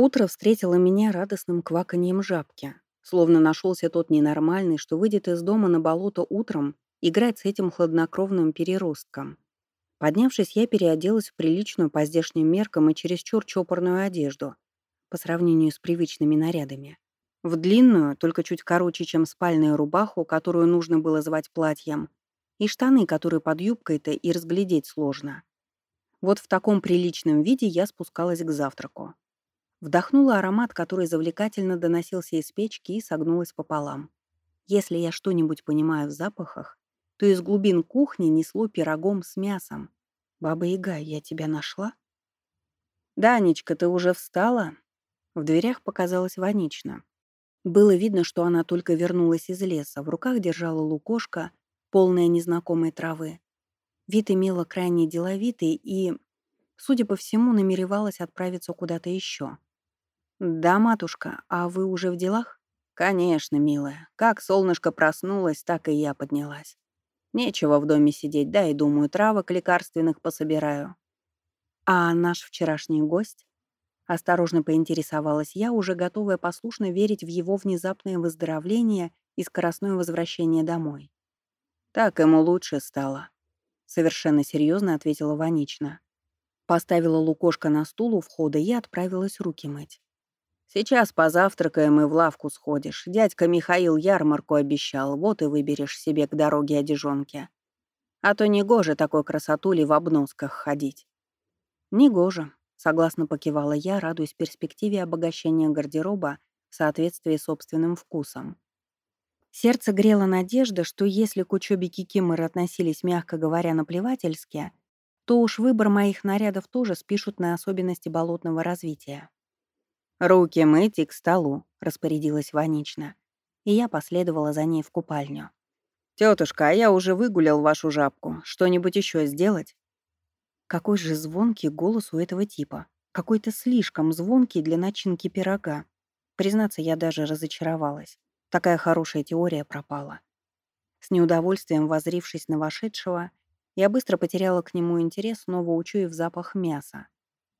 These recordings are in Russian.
Утро встретило меня радостным кваканьем жабки, словно нашелся тот ненормальный, что выйдет из дома на болото утром играть с этим хладнокровным переростком. Поднявшись, я переоделась в приличную по здешним меркам и чересчур чопорную одежду по сравнению с привычными нарядами. В длинную, только чуть короче, чем спальную рубаху, которую нужно было звать платьем, и штаны, которые под юбкой-то и разглядеть сложно. Вот в таком приличном виде я спускалась к завтраку. Вдохнула аромат, который завлекательно доносился из печки и согнулась пополам. Если я что-нибудь понимаю в запахах, то из глубин кухни несло пирогом с мясом. «Баба Яга, я тебя нашла?» «Данечка, ты уже встала?» В дверях показалась Ванична. Было видно, что она только вернулась из леса, в руках держала лукошко, полное незнакомой травы. Вид имела крайне деловитый и, судя по всему, намеревалась отправиться куда-то еще. «Да, матушка, а вы уже в делах?» «Конечно, милая. Как солнышко проснулось, так и я поднялась. Нечего в доме сидеть, да и, думаю, травок лекарственных пособираю». «А наш вчерашний гость?» Осторожно поинтересовалась я, уже готовая послушно верить в его внезапное выздоровление и скоростное возвращение домой. «Так ему лучше стало», — совершенно серьезно ответила Ванична. Поставила лукошко на стул у входа и отправилась руки мыть. «Сейчас позавтракаем и в лавку сходишь. Дядька Михаил ярмарку обещал, вот и выберешь себе к дороге одежонки. А то негоже такой красотули в обносках ходить». «Негоже», Согласно покивала я, радуясь перспективе обогащения гардероба в соответствии с собственным вкусом. Сердце грело надежда, что если к учебе Кикиморы относились, мягко говоря, наплевательски, то уж выбор моих нарядов тоже спишут на особенности болотного развития. «Руки мыть и к столу», — распорядилась Ванична. И я последовала за ней в купальню. «Тётушка, а я уже выгулял вашу жабку. Что-нибудь еще сделать?» Какой же звонкий голос у этого типа. Какой-то слишком звонкий для начинки пирога. Признаться, я даже разочаровалась. Такая хорошая теория пропала. С неудовольствием возрившись на вошедшего, я быстро потеряла к нему интерес, снова учуяв запах мяса.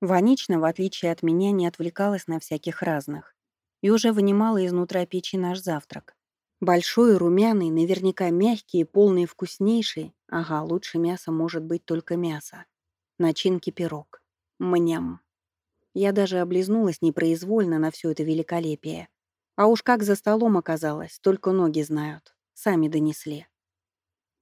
Ванично, в отличие от меня, не отвлекалась на всяких разных и уже вынимала изнутра печи наш завтрак. Большой, румяный, наверняка мягкий и полный вкуснейший. Ага, лучше мяса может быть только мясо начинки пирог. Мням. Я даже облизнулась непроизвольно на все это великолепие. А уж как за столом оказалось, только ноги знают. Сами донесли.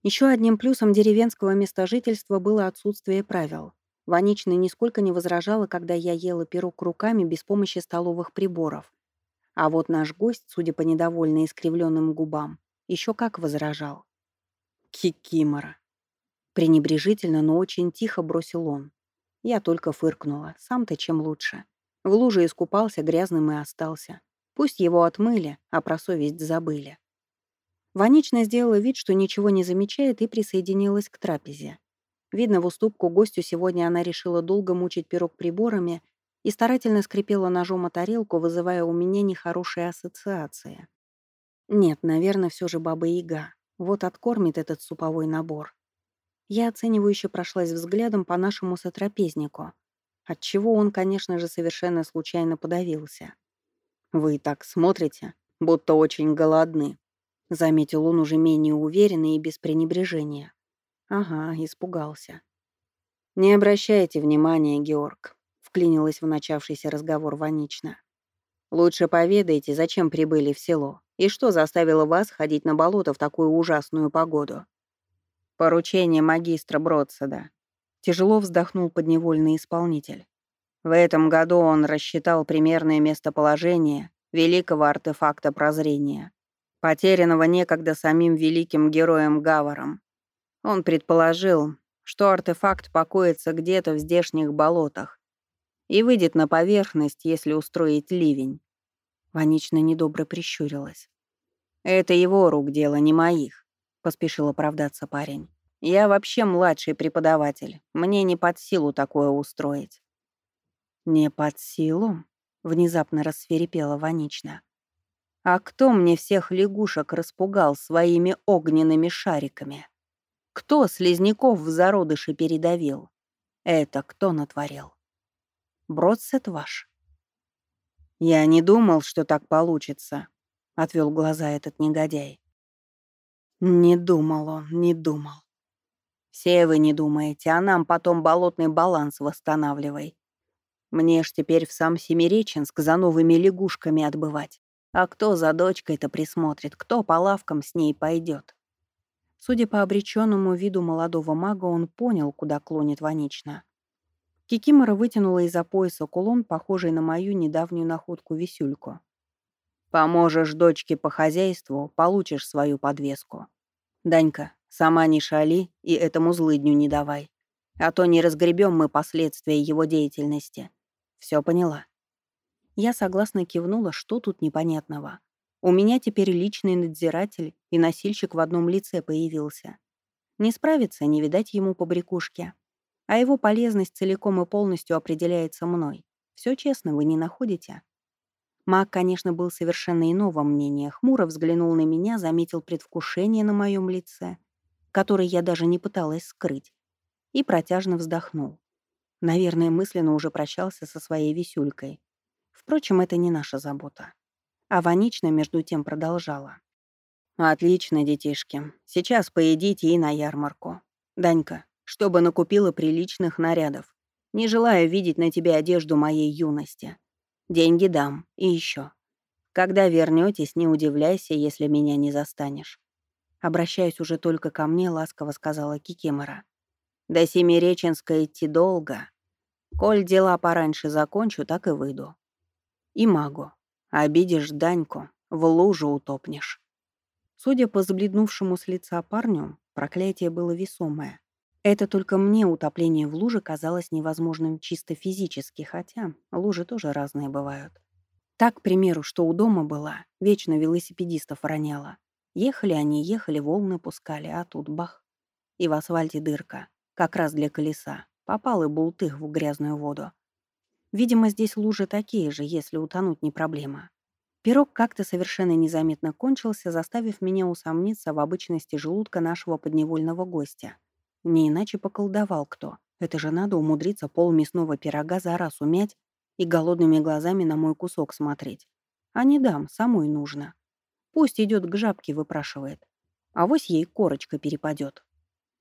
Еще одним плюсом деревенского места жительства было отсутствие правил. Ванична нисколько не возражала, когда я ела пирог руками без помощи столовых приборов. А вот наш гость, судя по недовольно искривленным губам, еще как возражал. Кикимора. Пренебрежительно, но очень тихо бросил он. Я только фыркнула. Сам-то чем лучше. В луже искупался, грязным и остался. Пусть его отмыли, а про совесть забыли. Ванична сделала вид, что ничего не замечает, и присоединилась к трапезе. Видно, в уступку гостю сегодня она решила долго мучить пирог приборами и старательно скрипела ножом о тарелку, вызывая у меня нехорошие ассоциации. Нет, наверное, все же баба-яга. Вот откормит этот суповой набор. Я оценивающе прошлась взглядом по нашему сотрапезнику, отчего он, конечно же, совершенно случайно подавился. «Вы так смотрите, будто очень голодны», — заметил он уже менее уверенно и без пренебрежения. «Ага, испугался». «Не обращайте внимания, Георг», — вклинилась в начавшийся разговор Ванично. «Лучше поведайте, зачем прибыли в село и что заставило вас ходить на болото в такую ужасную погоду». Поручение магистра Бродсада. Тяжело вздохнул подневольный исполнитель. В этом году он рассчитал примерное местоположение великого артефакта прозрения, потерянного некогда самим великим героем Гаваром. Он предположил, что артефакт покоится где-то в здешних болотах и выйдет на поверхность, если устроить ливень. Ванично недобро прищурилась. «Это его рук дело, не моих поспешил оправдаться парень. «Я вообще младший преподаватель. Мне не под силу такое устроить». «Не под силу?» — внезапно рассверепела Ванично. «А кто мне всех лягушек распугал своими огненными шариками? Кто слизняков в зародыши передавил? Это кто натворил? Бродсет ваш?» «Я не думал, что так получится», — отвел глаза этот негодяй. Не думал он, не думал. Все вы не думаете, а нам потом болотный баланс восстанавливай. Мне ж теперь в сам Семиреченск за новыми лягушками отбывать. А кто за дочкой-то присмотрит, кто по лавкам с ней пойдет? Судя по обреченному виду молодого мага, он понял, куда клонит Ванично. Кикимора вытянула из-за пояса кулон, похожий на мою недавнюю находку-висюльку. «Поможешь дочке по хозяйству, получишь свою подвеску. Данька, сама не шали и этому злыдню не давай. А то не разгребем мы последствия его деятельности. Все поняла?» Я согласно кивнула, что тут непонятного. У меня теперь личный надзиратель и носильщик в одном лице появился. Не справиться, не видать ему по брякушке. А его полезность целиком и полностью определяется мной. Все честно, вы не находите? Маг, конечно, был совершенно иного мнения. Хмуро взглянул на меня, заметил предвкушение на моем лице, которое я даже не пыталась скрыть, и протяжно вздохнул. Наверное, мысленно уже прощался со своей висюлькой. Впрочем, это не наша забота. А Ванична, между тем, продолжала. «Отлично, детишки. Сейчас поедите и на ярмарку. Данька, чтобы накупила приличных нарядов. Не желаю видеть на тебе одежду моей юности. Деньги дам. И еще. Когда вернетесь, не удивляйся, если меня не застанешь. Обращаясь уже только ко мне, ласково сказала Кикимора. До Семиреченска идти долго. Коль дела пораньше закончу, так и выйду и магу. Обидишь Даньку, в лужу утопнешь. Судя по забледнувшему с лица парню, проклятие было весомое. Это только мне утопление в луже казалось невозможным чисто физически, хотя лужи тоже разные бывают. Так, к примеру, что у дома была, вечно велосипедистов роняла. Ехали они, ехали, волны пускали, а тут бах. И в асфальте дырка, как раз для колеса. Попал и бултых в грязную воду. Видимо, здесь лужи такие же, если утонуть не проблема. Пирог как-то совершенно незаметно кончился, заставив меня усомниться в обычности желудка нашего подневольного гостя. Не иначе поколдовал кто. Это же надо умудриться пол мясного пирога за раз умять и голодными глазами на мой кусок смотреть. А не дам, самой нужно. Пусть идет к жабке, выпрашивает. А вось ей корочка перепадет.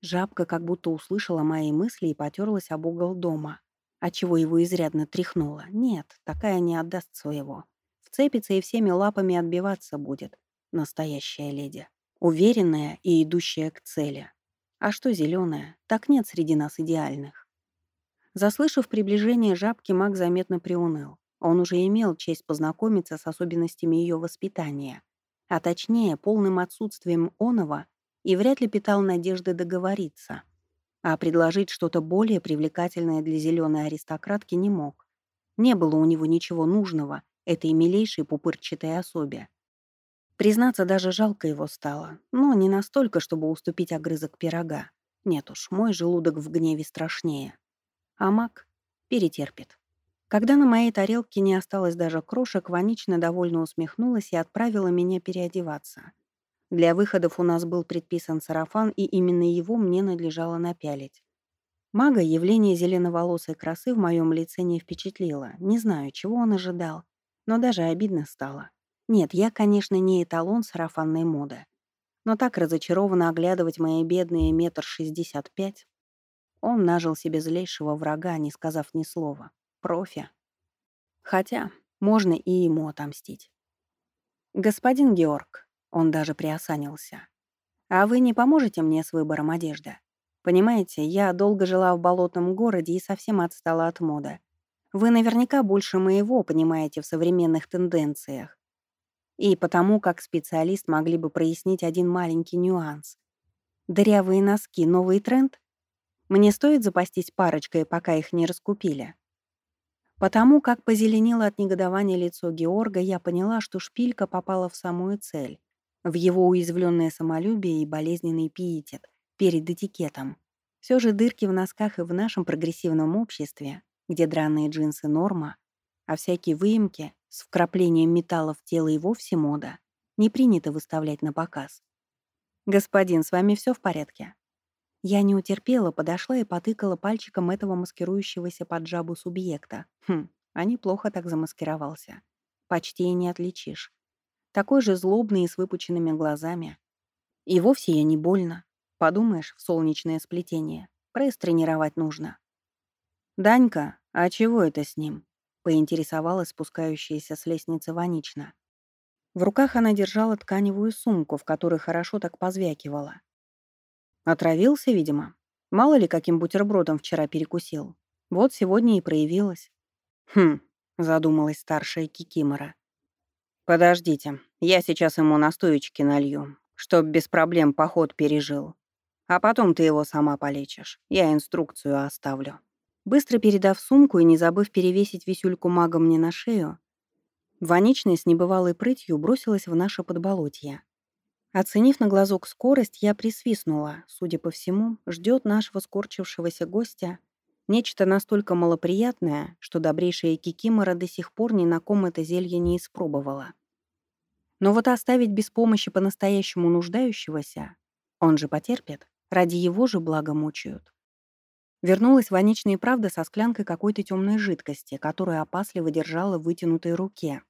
Жабка как будто услышала мои мысли и потерлась об угол дома отчего его изрядно тряхнуло. Нет, такая не отдаст своего. Вцепится и всеми лапами отбиваться будет. Настоящая леди. Уверенная и идущая к цели. А что зеленая? Так нет среди нас идеальных. Заслышав приближение жабки, маг заметно приуныл. Он уже имел честь познакомиться с особенностями ее воспитания, а точнее, полным отсутствием оного, и вряд ли питал надежды договориться — а предложить что-то более привлекательное для зеленой аристократки не мог. Не было у него ничего нужного этой милейшей пупырчатой особе. Признаться, даже жалко его стало, но не настолько, чтобы уступить огрызок пирога. Нет уж, мой желудок в гневе страшнее. А маг перетерпит. Когда на моей тарелке не осталось даже крошек, Ванична довольно усмехнулась и отправила меня переодеваться. Для выходов у нас был предписан сарафан, и именно его мне надлежало напялить. Мага явление зеленоволосой красы в моем лице не впечатлило. Не знаю, чего он ожидал, но даже обидно стало. Нет, я, конечно, не эталон сарафанной моды. Но так разочарованно оглядывать мои бедные метр шестьдесят пять. Он нажил себе злейшего врага, не сказав ни слова. Профи. Хотя можно и ему отомстить. «Господин Георг», он даже приосанился. «А вы не поможете мне с выбором одежды? Понимаете, я долго жила в болотном городе и совсем отстала от моды. Вы наверняка больше моего понимаете в современных тенденциях. И потому, как специалист, могли бы прояснить один маленький нюанс. Дырявые носки — новый тренд? Мне стоит запастись парочкой, пока их не раскупили?» Потому как позеленело от негодования лицо Георга, я поняла, что шпилька попала в самую цель в его уязвленное самолюбие и болезненный пиетет перед этикетом. Все же дырки в носках и в нашем прогрессивном обществе, где драные джинсы — норма, а всякие выемки с вкраплением металла в тело и вовсе мода, не принято выставлять на показ. «Господин, с вами все в порядке?» Я не утерпела, подошла и потыкала пальчиком этого маскирующегося под жабу субъекта. Хм, а неплохо так замаскировался. почти и не отличишь. Такой же злобный и с выпученными глазами. И вовсе я не больно. Подумаешь, в солнечное сплетение. Пресс тренировать нужно. «Данька, а чего это с ним?» — поинтересовалась спускающаяся с лестницы Ванична. В руках она держала тканевую сумку, в которой хорошо так позвякивала. Отравился, видимо. Мало ли, каким бутербродом вчера перекусил. Вот сегодня и проявилась. «Хм», — задумалась старшая Кикимора. «Подождите, я сейчас ему настоечки налью, чтоб без проблем поход пережил. А потом ты его сама полечишь. Я инструкцию оставлю». Быстро передав сумку и не забыв перевесить висюльку мага мне на шею, Ваничная с небывалой прытью бросилась в наше подболотье. Оценив на глазок скорость, я присвистнула. Судя по всему, ждет нашего скорчившегося гостя нечто настолько малоприятное, что добрейшая Кикимора до сих пор ни на ком это зелье не испробовала. Но вот оставить без помощи по-настоящему нуждающегося, он же потерпит, ради его же блага мучают. Вернулась Ваничная правда со склянкой какой-то темной жидкости, которую опасливо держала в вытянутой руке.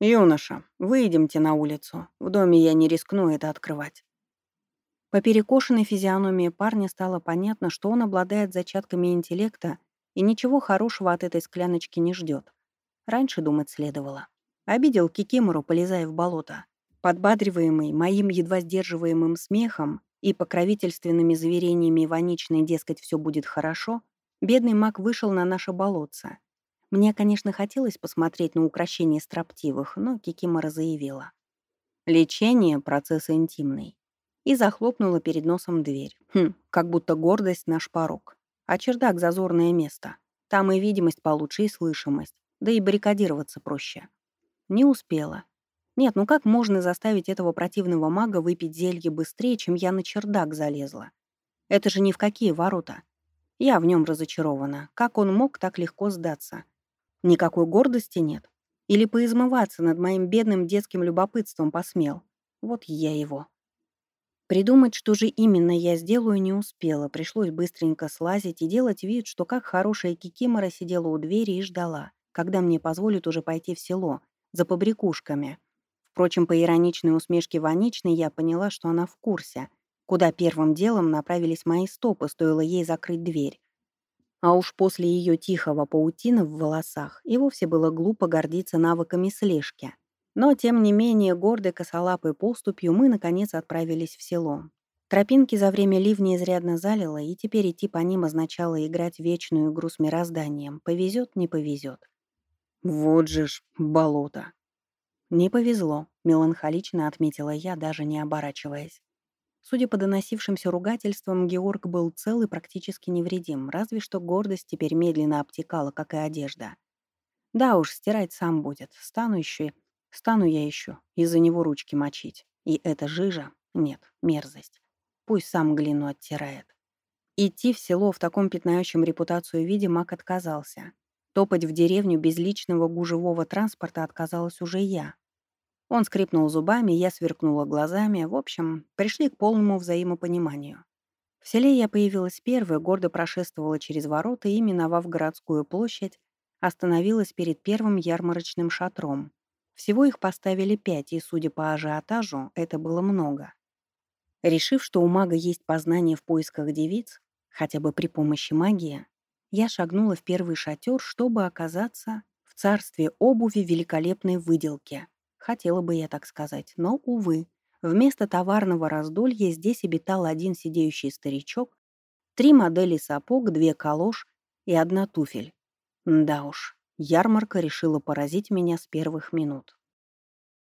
«Юноша, выйдемте на улицу. В доме я не рискну это открывать». По перекошенной физиономии парня стало понятно, что он обладает зачатками интеллекта и ничего хорошего от этой скляночки не ждет. Раньше думать следовало. Обидел Кикимору, полезая в болото. Подбадриваемый моим едва сдерживаемым смехом и покровительственными заверениями Иваничной, дескать, все будет хорошо, бедный маг вышел на наше болотце. Мне, конечно, хотелось посмотреть на украшение строптивых, но Кикимора заявила. Лечение — процесс интимный. И захлопнула перед носом дверь. Хм, как будто гордость — наш порог. А чердак — зазорное место. Там и видимость получше, и слышимость. Да и баррикадироваться проще. Не успела. Нет, ну как можно заставить этого противного мага выпить зелье быстрее, чем я на чердак залезла? Это же ни в какие ворота. Я в нем разочарована. Как он мог так легко сдаться? Никакой гордости нет. Или поизмываться над моим бедным детским любопытством посмел. Вот я его. Придумать, что же именно я сделаю, не успела. Пришлось быстренько слазить и делать вид, что как хорошая кикимора сидела у двери и ждала, когда мне позволят уже пойти в село, за побрякушками. Впрочем, по ироничной усмешке Ваничной я поняла, что она в курсе, куда первым делом направились мои стопы, стоило ей закрыть дверь. А уж после ее тихого паутины в волосах и вовсе было глупо гордиться навыками слежки. Но, тем не менее, гордой косолапой поступью мы, наконец, отправились в село. Тропинки за время ливня изрядно залило, и теперь идти по ним означало играть вечную игру с мирозданием. Повезет, не повезет. «Вот же ж болото!» «Не повезло», — меланхолично отметила я, даже не оборачиваясь. Судя по доносившимся ругательствам, Георг был цел и практически невредим, разве что гордость теперь медленно обтекала, как и одежда. Да уж, стирать сам будет. Стану еще, стану я еще из-за него ручки мочить. И эта жижа? Нет, мерзость. Пусть сам глину оттирает. Идти в село в таком пятнающем репутацию виде Мак отказался. Топать в деревню без личного гужевого транспорта отказалась уже я. Он скрипнул зубами, я сверкнула глазами. В общем, пришли к полному взаимопониманию. В селе я появилась первой, гордо прошествовала через ворота и, миновав городскую площадь, остановилась перед первым ярмарочным шатром. Всего их поставили пять, и, судя по ажиотажу, это было много. Решив, что у мага есть познание в поисках девиц, хотя бы при помощи магии, я шагнула в первый шатер, чтобы оказаться в царстве обуви великолепной выделки. Хотела бы я так сказать, но, увы, вместо товарного раздолья здесь обитал один сидеющий старичок, три модели сапог, две калош и одна туфель. Да уж, ярмарка решила поразить меня с первых минут.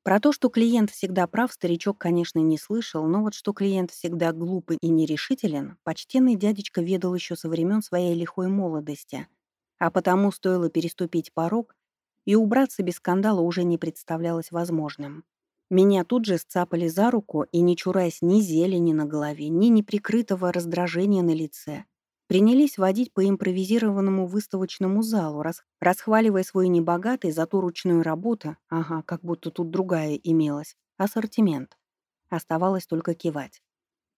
Про то, что клиент всегда прав, старичок, конечно, не слышал, но вот что клиент всегда глупый и нерешителен, почтенный дядечка ведал еще со времен своей лихой молодости. А потому стоило переступить порог, и убраться без скандала уже не представлялось возможным. Меня тут же сцапали за руку и, не чураясь ни зелени на голове, ни неприкрытого раздражения на лице, принялись водить по импровизированному выставочному залу, рас, расхваливая свой небогатый, зато ручную работу, ага, как будто тут другая имелась, ассортимент. Оставалось только кивать.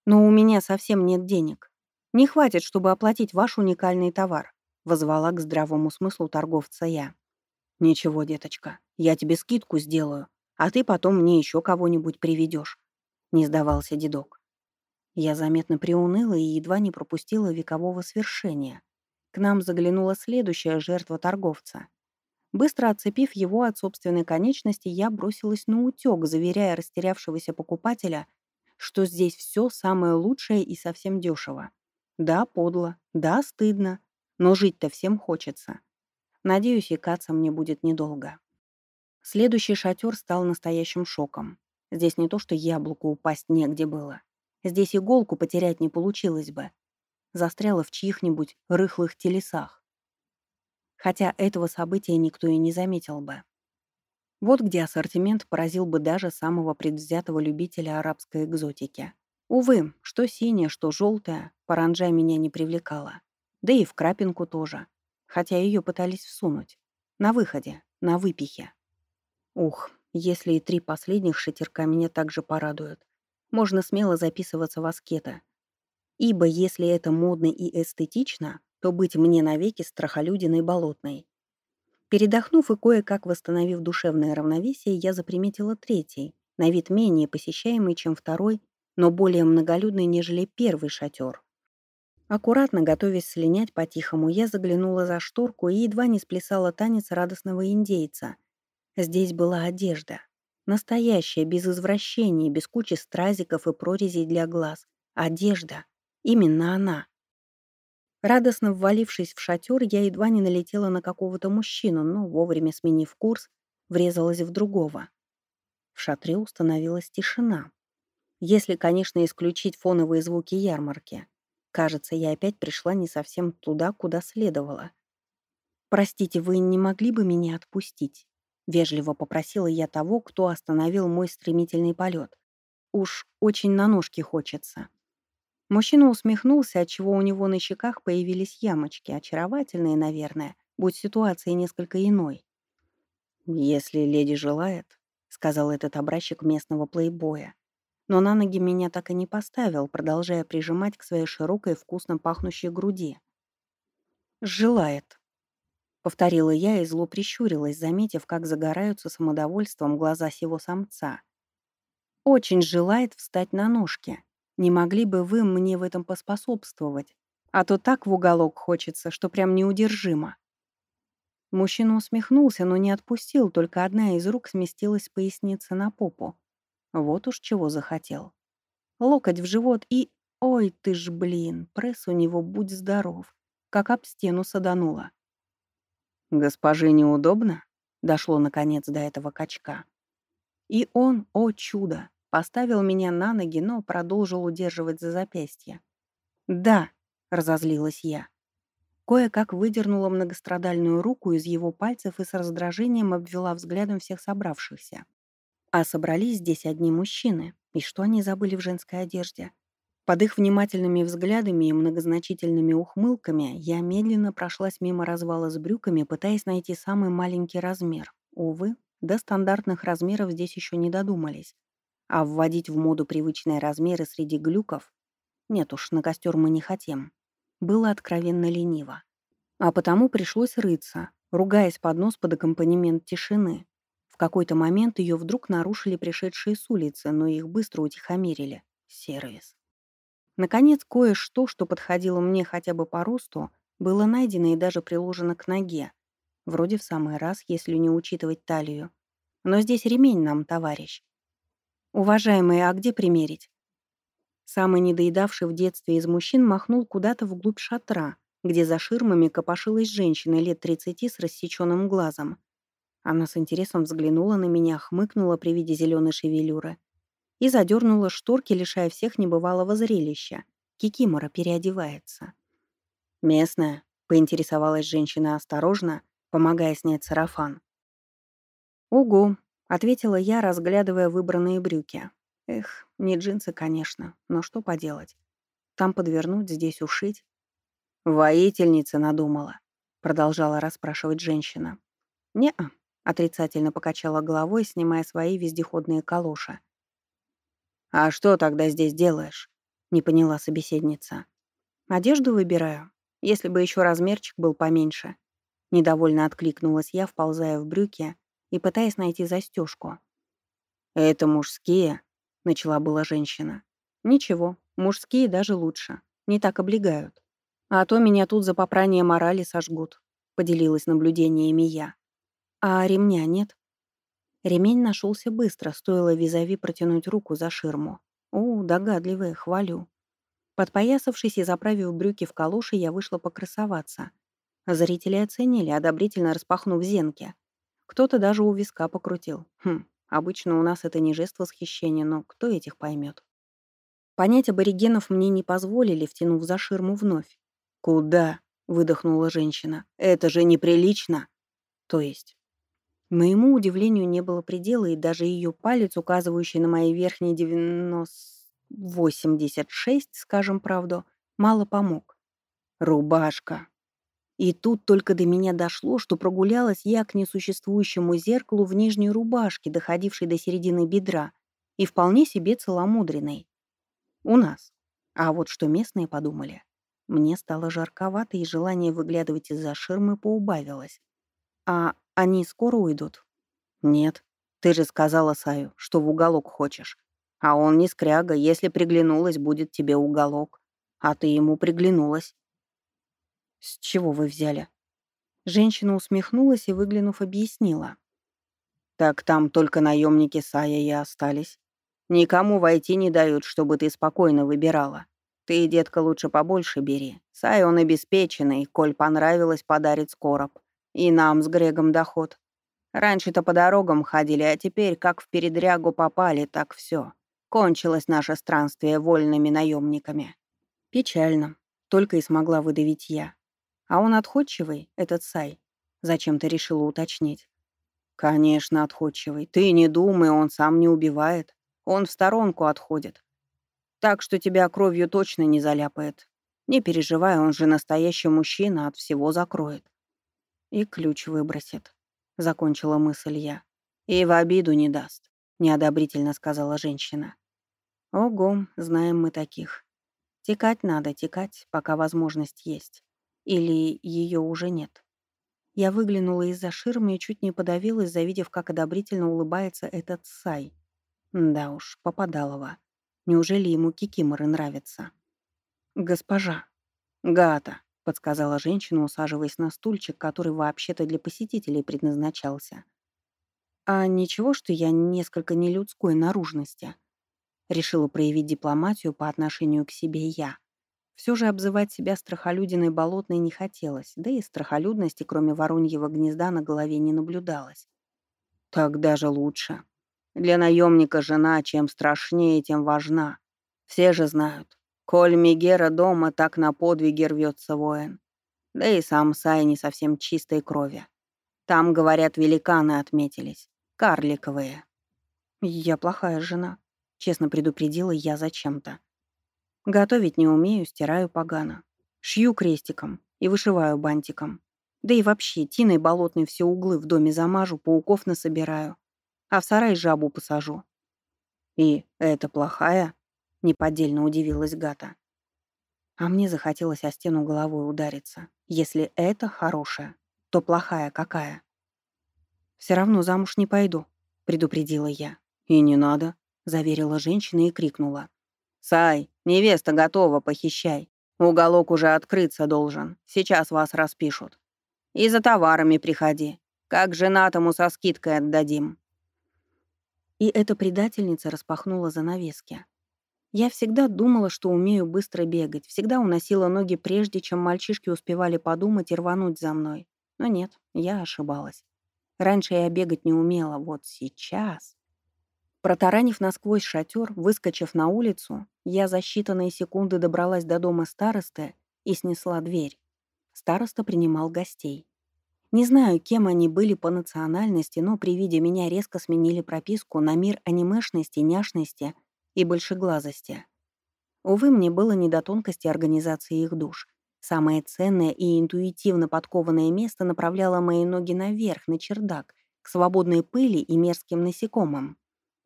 «Но у меня совсем нет денег. Не хватит, чтобы оплатить ваш уникальный товар», возвала к здравому смыслу торговца я. «Ничего, деточка, Я тебе скидку сделаю, а ты потом мне еще кого-нибудь приведешь. Не сдавался дедок. Я заметно приуныла и едва не пропустила векового свершения. К нам заглянула следующая жертва торговца. Быстро отцепив его от собственной конечности, я бросилась на утёк, заверяя растерявшегося покупателя, что здесь все самое лучшее и совсем дешево. Да, подло, да, стыдно, но жить-то всем хочется. Надеюсь, икаться мне будет недолго. Следующий шатер стал настоящим шоком. Здесь не то, что яблоку упасть негде было. Здесь иголку потерять не получилось бы. Застряла в чьих-нибудь рыхлых телесах. Хотя этого события никто и не заметил бы. Вот где ассортимент поразил бы даже самого предвзятого любителя арабской экзотики. Увы, что синяя, что желтая, паранджа меня не привлекала. Да и в крапинку тоже. Хотя ее пытались всунуть. На выходе, на выпихе. Ух, если и три последних шатерка меня также порадуют. Можно смело записываться в аскета. Ибо если это модно и эстетично, то быть мне навеки страхолюдиной болотной. Передохнув и кое-как восстановив душевное равновесие, я заприметила третий, на вид менее посещаемый, чем второй, но более многолюдный, нежели первый шатер. Аккуратно готовясь слинять по-тихому, я заглянула за шторку и едва не сплясала танец радостного индейца. Здесь была одежда. Настоящая, без извращений, без кучи стразиков и прорезей для глаз. Одежда. Именно она. Радостно ввалившись в шатер, я едва не налетела на какого-то мужчину, но, вовремя сменив курс, врезалась в другого. В шатре установилась тишина. Если, конечно, исключить фоновые звуки ярмарки. Кажется, я опять пришла не совсем туда, куда следовало. «Простите, вы не могли бы меня отпустить?» Вежливо попросила я того, кто остановил мой стремительный полет. Уж очень на ножки хочется. Мужчина усмехнулся, отчего у него на щеках появились ямочки, очаровательные, наверное, будь ситуация несколько иной. «Если леди желает», — сказал этот образчик местного плейбоя, но на ноги меня так и не поставил, продолжая прижимать к своей широкой вкусно пахнущей груди. «Желает», — повторила я и зло прищурилась, заметив, как загораются самодовольством глаза сего самца. «Очень желает встать на ножки. Не могли бы вы мне в этом поспособствовать? А то так в уголок хочется, что прям неудержимо». Мужчина усмехнулся, но не отпустил, только одна из рук сместилась с поясницы на попу. Вот уж чего захотел. Локоть в живот и... Ой ты ж, блин, пресс у него будь здоров. Как об стену садануло. «Госпоже неудобно?» Дошло, наконец, до этого качка. И он, о чудо, поставил меня на ноги, но продолжил удерживать за запястье. «Да», — разозлилась я. Кое-как выдернула многострадальную руку из его пальцев и с раздражением обвела взглядом всех собравшихся. А собрались здесь одни мужчины. И что они забыли в женской одежде? Под их внимательными взглядами и многозначительными ухмылками я медленно прошлась мимо развала с брюками, пытаясь найти самый маленький размер. Увы, до стандартных размеров здесь еще не додумались. А вводить в моду привычные размеры среди глюков? Нет уж, на костер мы не хотим. Было откровенно лениво. А потому пришлось рыться, ругаясь под нос под аккомпанемент тишины, какой-то момент ее вдруг нарушили пришедшие с улицы, но их быстро утихомирили. Сервис. Наконец, кое-что, что подходило мне хотя бы по росту, было найдено и даже приложено к ноге. Вроде в самый раз, если не учитывать талию. Но здесь ремень нам, товарищ. Уважаемые, а где примерить? Самый недоедавший в детстве из мужчин махнул куда-то вглубь шатра, где за ширмами копошилась женщина лет 30 с рассеченным глазом. Она с интересом взглянула на меня, хмыкнула при виде зеленой шевелюры и задернула шторки, лишая всех небывалого зрелища. Кикимора переодевается. «Местная», — поинтересовалась женщина осторожно, помогая снять сарафан. «Угу», — ответила я, разглядывая выбранные брюки. «Эх, не джинсы, конечно, но что поделать? Там подвернуть, здесь ушить». «Воительница надумала», — продолжала расспрашивать женщина. «Не-а», Отрицательно покачала головой, снимая свои вездеходные калоши. «А что тогда здесь делаешь?» — не поняла собеседница. «Одежду выбираю. Если бы еще размерчик был поменьше». Недовольно откликнулась я, вползая в брюки и пытаясь найти застежку. «Это мужские», — начала была женщина. «Ничего, мужские даже лучше. Не так облегают. А то меня тут за попрание морали сожгут», — поделилась наблюдениями я. «А ремня нет?» Ремень нашелся быстро, стоило визави протянуть руку за ширму. «О, догадливая, хвалю». Подпоясавшись и заправив брюки в калоши, я вышла покрасоваться. Зрители оценили, одобрительно распахнув зенки. Кто-то даже у виска покрутил. Хм, обычно у нас это не жест восхищения, но кто этих поймет? Понять аборигенов мне не позволили, втянув за ширму вновь. «Куда?» — выдохнула женщина. «Это же неприлично!» «То есть?» Моему удивлению не было предела, и даже ее палец, указывающий на мои верхние 90... 86, скажем правду, мало помог. «Рубашка!» И тут только до меня дошло, что прогулялась я к несуществующему зеркалу в нижней рубашке, доходившей до середины бедра, и вполне себе целомудренной. У нас. А вот что местные подумали. Мне стало жарковато, и желание выглядывать из-за ширмы поубавилось. «А они скоро уйдут?» «Нет. Ты же сказала Саю, что в уголок хочешь. А он не скряга, если приглянулась, будет тебе уголок. А ты ему приглянулась. «С чего вы взяли?» Женщина усмехнулась и, выглянув, объяснила. «Так там только наемники Сая и остались. Никому войти не дают, чтобы ты спокойно выбирала. Ты, детка, лучше побольше бери. Сай он обеспеченный, коль понравилось, подарит скороб. И нам с Грегом доход. Раньше-то по дорогам ходили, а теперь как в передрягу попали, так все. Кончилось наше странствие вольными наемниками. Печально. Только и смогла выдавить я. А он отходчивый, этот Сай? Зачем-то решила уточнить. Конечно, отходчивый. Ты не думай, он сам не убивает. Он в сторонку отходит. Так что тебя кровью точно не заляпает. Не переживай, он же настоящий мужчина, от всего закроет. И ключ выбросит. Закончила мысль я. И в обиду не даст, неодобрительно сказала женщина. Ого, знаем мы таких. Текать надо, текать, пока возможность есть. Или ее уже нет? Я выглянула из-за ширмы и чуть не подавилась, завидев, как одобрительно улыбается этот Сай. Да уж, попадалова. Неужели ему кикиморы нравятся? «Госпожа». «Гата», — подсказала женщина, усаживаясь на стульчик, который вообще-то для посетителей предназначался. «А ничего, что я несколько нелюдской наружности?» Решила проявить дипломатию по отношению к себе я. Все же обзывать себя страхолюдиной болотной не хотелось, да и страхолюдности, кроме вороньего гнезда, на голове не наблюдалось. Так даже лучше. Для наемника жена чем страшнее, тем важна. Все же знают. Коль Мегера дома, так на подвиги рвется воин. Да и сам Сай не совсем чистой крови. Там, говорят, великаны отметились. Карликовые. Я плохая жена. Честно предупредила я зачем-то. Готовить не умею, стираю погано. Шью крестиком и вышиваю бантиком. Да и вообще, тиной болотной все углы в доме замажу, пауков насобираю. А в сарай жабу посажу. «И это плохая?» — неподдельно удивилась Гата. А мне захотелось о стену головой удариться. Если это хорошая, то плохая какая? «Все равно замуж не пойду», — предупредила я. «И не надо», — заверила женщина и крикнула. «Сай, невеста готова, похищай. Уголок уже открыться должен. Сейчас вас распишут. И за товарами приходи. Как женатому со скидкой отдадим». И эта предательница распахнула занавески. Я всегда думала, что умею быстро бегать, всегда уносила ноги прежде, чем мальчишки успевали подумать и рвануть за мной. Но нет, я ошибалась. Раньше я бегать не умела, вот сейчас... Протаранив насквозь шатер, выскочив на улицу, я за считанные секунды добралась до дома старосты и снесла дверь. Староста принимал гостей. Не знаю, кем они были по национальности, но при виде меня резко сменили прописку на мир анимешности, няшности и большеглазости. Увы, мне было не до тонкости организации их душ. Самое ценное и интуитивно подкованное место направляло мои ноги наверх, на чердак, к свободной пыли и мерзким насекомым.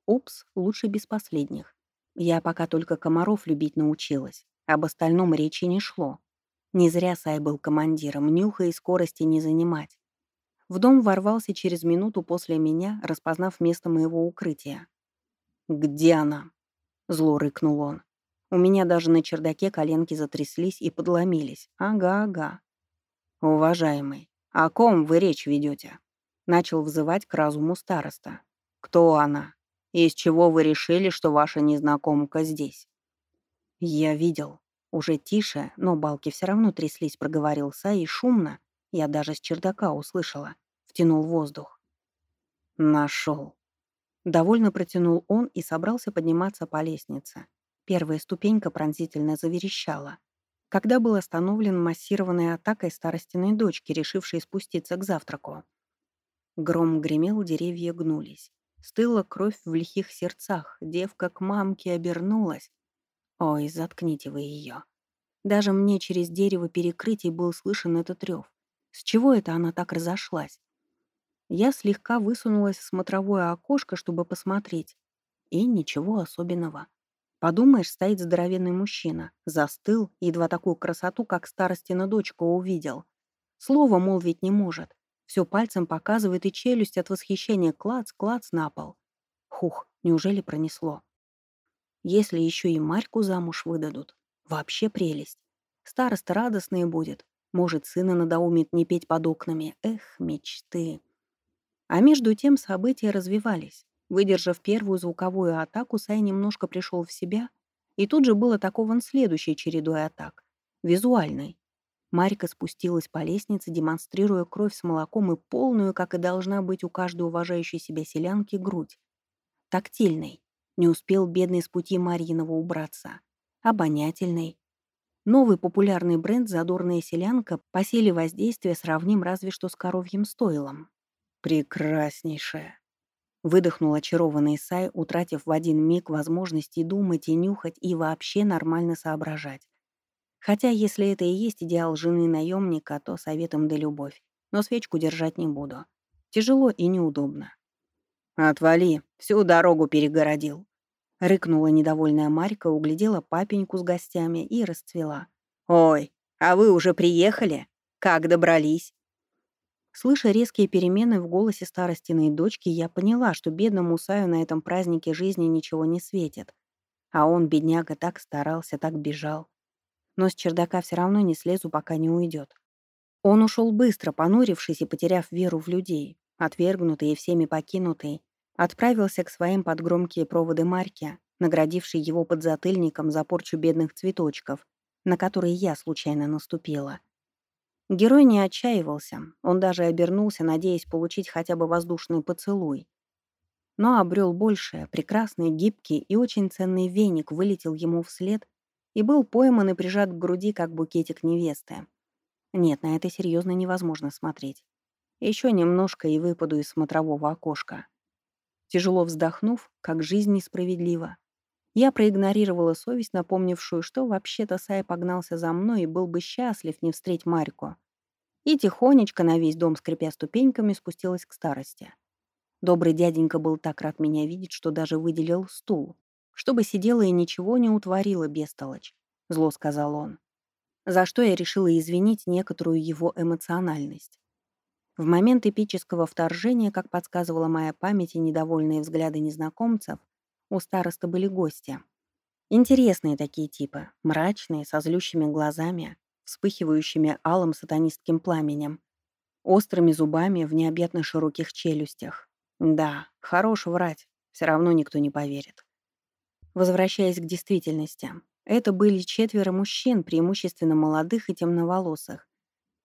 Упс, лучше без последних. Я пока только комаров любить научилась. Об остальном речи не шло. Не зря Сай был командиром, нюха и скорости не занимать. В дом ворвался через минуту после меня, распознав место моего укрытия. «Где она?» — зло рыкнул он. У меня даже на чердаке коленки затряслись и подломились. Ага-ага. «Уважаемый, о ком вы речь ведете?» Начал взывать к разуму староста. «Кто она? Из чего вы решили, что ваша незнакомка здесь?» «Я видел». Уже тише, но балки все равно тряслись, проговорил Сай, и шумно, я даже с чердака услышала, втянул воздух. Нашел. Довольно протянул он и собрался подниматься по лестнице. Первая ступенька пронзительно заверещала. Когда был остановлен массированной атакой старостиной дочки, решившей спуститься к завтраку. Гром гремел, деревья гнулись. Стыла кровь в лихих сердцах, девка к мамке обернулась. Ой, заткните вы ее. Даже мне через дерево перекрытий был слышен этот рев. С чего это она так разошлась? Я слегка высунулась в смотровое окошко, чтобы посмотреть. И ничего особенного. Подумаешь, стоит здоровенный мужчина. Застыл, едва такую красоту, как старостина дочка, увидел. Слово молвить не может. Все пальцем показывает и челюсть от восхищения клац-клац на пол. Хух, неужели пронесло? Если еще и Марьку замуж выдадут, вообще прелесть. Староста радостная будет. Может, сына надоумит не петь под окнами. Эх, мечты. А между тем события развивались. Выдержав первую звуковую атаку, Сай немножко пришел в себя, и тут же был атакован следующей чередой атак. Визуальной. Марика спустилась по лестнице, демонстрируя кровь с молоком и полную, как и должна быть у каждой уважающей себя селянки, грудь. Тактильной. Не успел бедный с пути Марьиного убраться. Обонятельной. Новый популярный бренд «Задорная селянка» по силе воздействия сравним разве что с коровьим стойлом. «Прекраснейшая!» Выдохнул очарованный Сай, утратив в один миг возможности думать и нюхать и вообще нормально соображать. Хотя, если это и есть идеал жены наемника, то советом да любовь. Но свечку держать не буду. Тяжело и неудобно. «Отвали, всю дорогу перегородил!» Рыкнула недовольная Марька, углядела папеньку с гостями и расцвела. «Ой, а вы уже приехали? Как добрались?» Слыша резкие перемены в голосе старостиной дочки, я поняла, что бедному Саю на этом празднике жизни ничего не светит. А он, бедняга, так старался, так бежал. Но с чердака все равно не слезу, пока не уйдет. Он ушел быстро, понурившись и потеряв веру в людей, отвергнутый и всеми покинутый, отправился к своим под громкие проводы Марки, наградивший его подзатыльником за порчу бедных цветочков, на которые я случайно наступила. Герой не отчаивался, он даже обернулся, надеясь получить хотя бы воздушный поцелуй. Но обрел большее, прекрасный, гибкий и очень ценный веник вылетел ему вслед и был пойман и прижат к груди, как букетик невесты. Нет, на это серьезно невозможно смотреть. Еще немножко и выпаду из смотрового окошка. Тяжело вздохнув, как жизнь несправедлива, я проигнорировала совесть, напомнившую, что вообще-то Сай погнался за мной и был бы счастлив не встретить Марьку. И тихонечко на весь дом, скрипя ступеньками, спустилась к старости. Добрый дяденька был так рад меня видеть, что даже выделил стул, чтобы сидела и ничего не утворила бестолочь, — зло сказал он. За что я решила извинить некоторую его эмоциональность. В момент эпического вторжения, как подсказывала моя память и недовольные взгляды незнакомцев, у староста были гости. Интересные такие типы, мрачные, со злющими глазами, вспыхивающими алым сатанистским пламенем, острыми зубами в необъятно широких челюстях. Да, хорош врать, все равно никто не поверит. Возвращаясь к действительности, это были четверо мужчин, преимущественно молодых и темноволосых,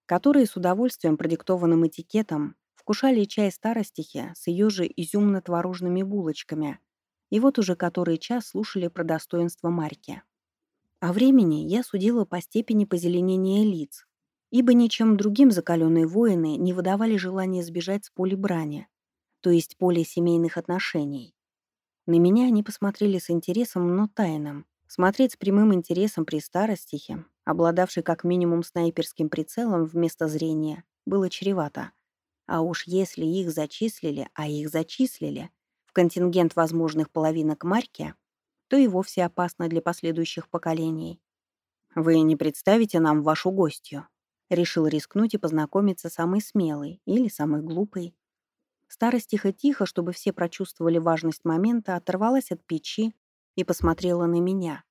которые с удовольствием, продиктованным этикетом, вкушали чай старостихи с ее же изюмно-творожными булочками, и вот уже который час слушали про достоинство Марьки. О времени я судила по степени позеленения лиц, ибо ничем другим закаленные воины не выдавали желания сбежать с поля брани, то есть поля семейных отношений. На меня они посмотрели с интересом, но тайным. Смотреть с прямым интересом при старостихе, обладавшей как минимум снайперским прицелом вместо зрения, было чревато. А уж если их зачислили, а их зачислили, в контингент возможных половинок марки, то и вовсе опасно для последующих поколений. «Вы не представите нам вашу гостью?» Решил рискнуть и познакомиться самый смелый или самый глупый. Старость тихо-тихо, чтобы все прочувствовали важность момента, оторвалась от печи и посмотрела на меня.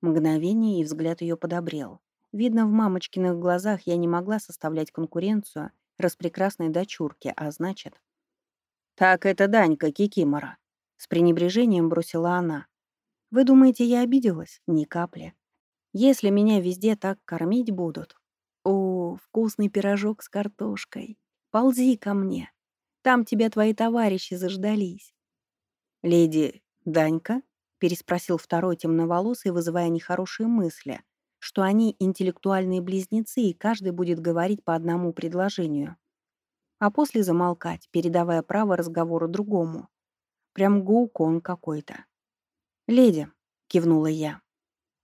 Мгновение, и взгляд ее подобрел. Видно, в мамочкиных глазах я не могла составлять конкуренцию распрекрасной дочурке, а значит... «Так это Данька Кикимора», — с пренебрежением бросила она. «Вы думаете, я обиделась? Ни капли. Если меня везде так кормить будут... О, вкусный пирожок с картошкой. Ползи ко мне. Там тебя твои товарищи заждались». «Леди Данька?» — переспросил второй темноволосый, вызывая нехорошие мысли — что они интеллектуальные близнецы, и каждый будет говорить по одному предложению. А после замолкать, передавая право разговору другому. Прям гук какой-то. «Леди», — кивнула я.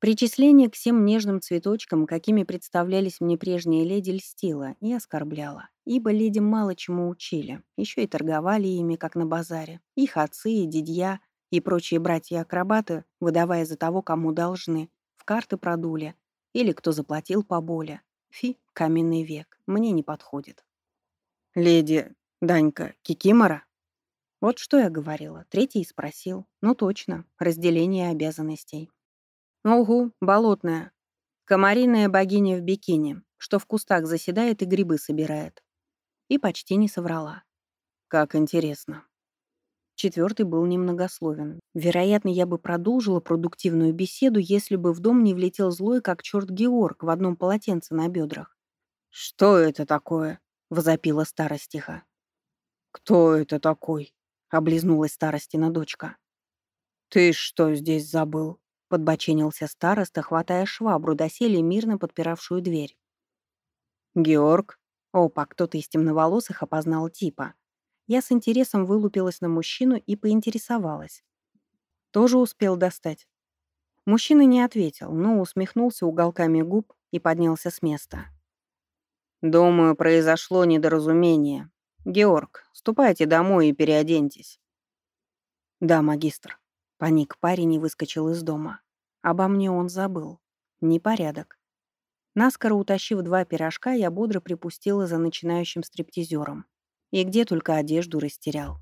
Причисление к всем нежным цветочкам, какими представлялись мне прежние леди, льстило и оскорбляло, ибо леди мало чему учили, еще и торговали ими, как на базаре. Их отцы и дядья и прочие братья-акробаты, выдавая за того, кому должны, в карты продули, или кто заплатил поболе. Фи, каменный век, мне не подходит. Леди Данька Кикимора? Вот что я говорила. Третий спросил. Ну точно, разделение обязанностей. Угу, болотная. Комариная богиня в бикини, что в кустах заседает и грибы собирает. И почти не соврала. Как интересно. Четвертый был немногословен. Вероятно, я бы продолжила продуктивную беседу, если бы в дом не влетел злой, как черт Георг, в одном полотенце на бедрах. «Что это такое?» — возопила старостиха. «Кто это такой?» — облизнулась старостина дочка. «Ты что здесь забыл?» — подбоченился староста, хватая швабру, доселе мирно подпиравшую дверь. «Георг?» Опа, кто-то из темноволосых опознал типа. Я с интересом вылупилась на мужчину и поинтересовалась. Тоже успел достать. Мужчина не ответил, но усмехнулся уголками губ и поднялся с места. «Думаю, произошло недоразумение. Георг, ступайте домой и переоденьтесь». «Да, магистр». Паник парень и выскочил из дома. Обо мне он забыл. Непорядок. Наскоро утащив два пирожка, я бодро припустила за начинающим стриптизером. И где только одежду растерял.